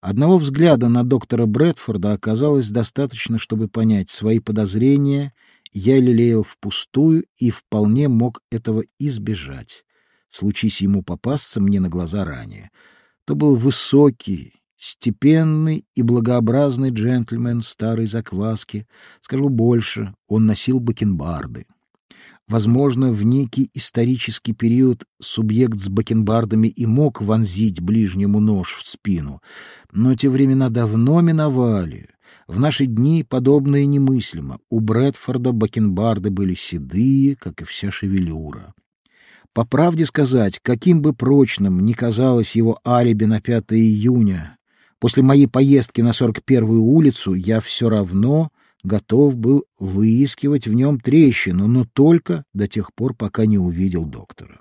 Одного взгляда на доктора Брэдфорда оказалось достаточно, чтобы понять свои подозрения. Я лелеял впустую и вполне мог этого избежать. Случись ему попасться мне на глаза ранее. То был высокий, степенный и благообразный джентльмен старой закваски. Скажу больше, он носил бакенбарды. Возможно, в некий исторический период субъект с бакенбардами и мог вонзить ближнему нож в спину, но те времена давно миновали. В наши дни подобное немыслимо. У Брэдфорда бакенбарды были седые, как и вся шевелюра. По правде сказать, каким бы прочным ни казалось его алиби на 5 июня, после моей поездки на 41-ю улицу я все равно готов был выискивать в нем трещину, но только до тех пор, пока не увидел доктора.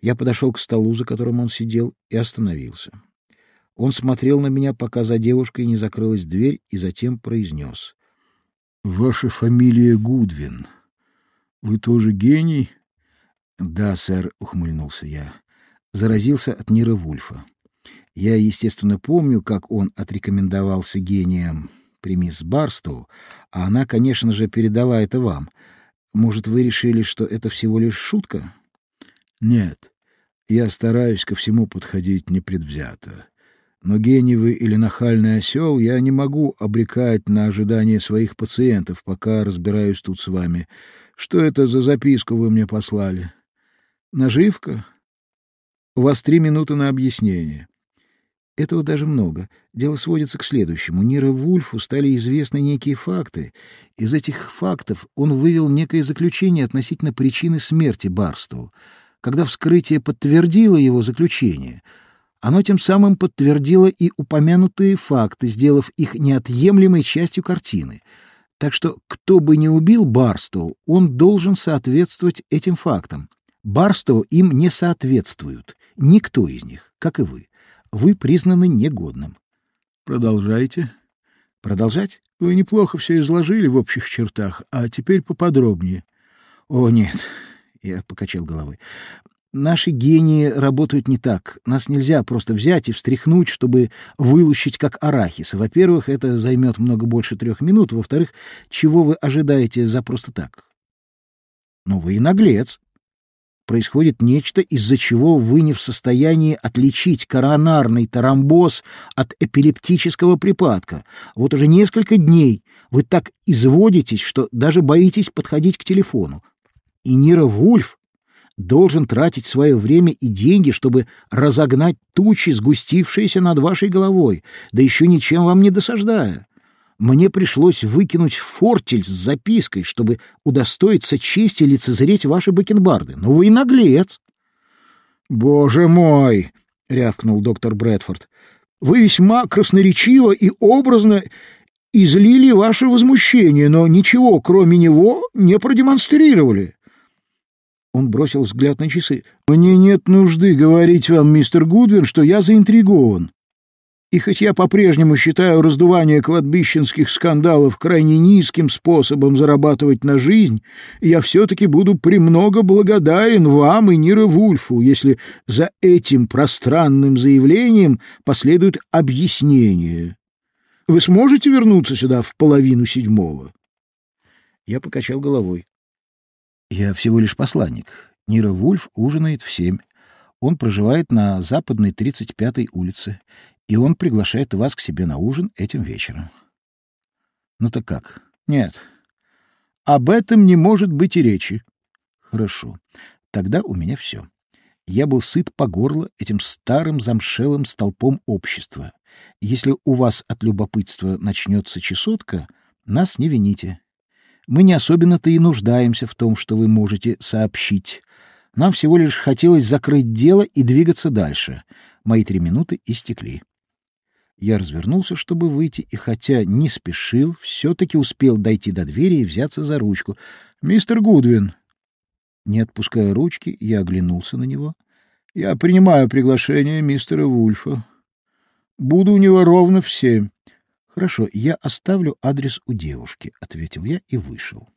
Я подошел к столу, за которым он сидел, и остановился. Он смотрел на меня, пока за девушкой не закрылась дверь, и затем произнес. — Ваша фамилия Гудвин. Вы тоже гений? — Да, сэр, — ухмыльнулся я. Заразился от Нира Вульфа. Я, естественно, помню, как он отрекомендовался гением при мисс Барстоу, а она, конечно же, передала это вам. Может, вы решили, что это всего лишь шутка? Нет. Я стараюсь ко всему подходить непредвзято. Но гений вы или нахальный осел я не могу обрекать на ожидание своих пациентов, пока разбираюсь тут с вами. Что это за записку вы мне послали? Наживка? У вас три минуты на объяснение. Этого даже много. Дело сводится к следующему. Нира Вульфу стали известны некие факты. Из этих фактов он вывел некое заключение относительно причины смерти Барстоу. Когда вскрытие подтвердило его заключение, оно тем самым подтвердило и упомянутые факты, сделав их неотъемлемой частью картины. Так что кто бы ни убил Барстоу, он должен соответствовать этим фактам. Барстоу им не соответствуют. Никто из них, как и вы вы признаны негодным. Продолжайте. Продолжать? Вы неплохо все изложили в общих чертах, а теперь поподробнее. О, нет, я покачал головой. Наши гении работают не так. Нас нельзя просто взять и встряхнуть, чтобы вылущить как арахис. Во-первых, это займет много больше трех минут. Во-вторых, чего вы ожидаете за просто так? Ну, вы и наглец происходит нечто, из-за чего вы не в состоянии отличить коронарный тромбоз от эпилептического припадка. Вот уже несколько дней вы так изводитесь, что даже боитесь подходить к телефону. И Нира Вульф должен тратить свое время и деньги, чтобы разогнать тучи, сгустившиеся над вашей головой, да еще ничем вам не досаждая мне пришлось выкинуть фортель с запиской, чтобы удостоиться чести лицезреть ваши бакенбарды. Ну вы и наглец. — Боже мой! — рявкнул доктор Брэдфорд. — Вы весьма красноречиво и образно излили ваше возмущение, но ничего, кроме него, не продемонстрировали. Он бросил взгляд на часы. «Мне нет нужды говорить вам, мистер Гудвин, что я заинтригован. И хоть я по-прежнему считаю раздувание кладбищенских скандалов крайне низким способом зарабатывать на жизнь, я все-таки буду премного благодарен вам и Нире Вульфу, если за этим пространным заявлением последует объяснение. Вы сможете вернуться сюда в половину седьмого? Я покачал головой. Я всего лишь посланник. Нира Вульф ужинает в семь. Он проживает на западной 35-й улице и он приглашает вас к себе на ужин этим вечером. Ну так как? Нет. Об этом не может быть и речи. Хорошо. Тогда у меня все. Я был сыт по горло этим старым замшелым столпом общества. Если у вас от любопытства начнется чесотка, нас не вините. Мы не особенно-то и нуждаемся в том, что вы можете сообщить. Нам всего лишь хотелось закрыть дело и двигаться дальше. Мои три минуты истекли. Я развернулся, чтобы выйти, и хотя не спешил, все-таки успел дойти до двери и взяться за ручку. «Мистер Гудвин!» Не отпуская ручки, я оглянулся на него. «Я принимаю приглашение мистера Вульфа. Буду у него ровно в семь». «Хорошо, я оставлю адрес у девушки», — ответил я и вышел.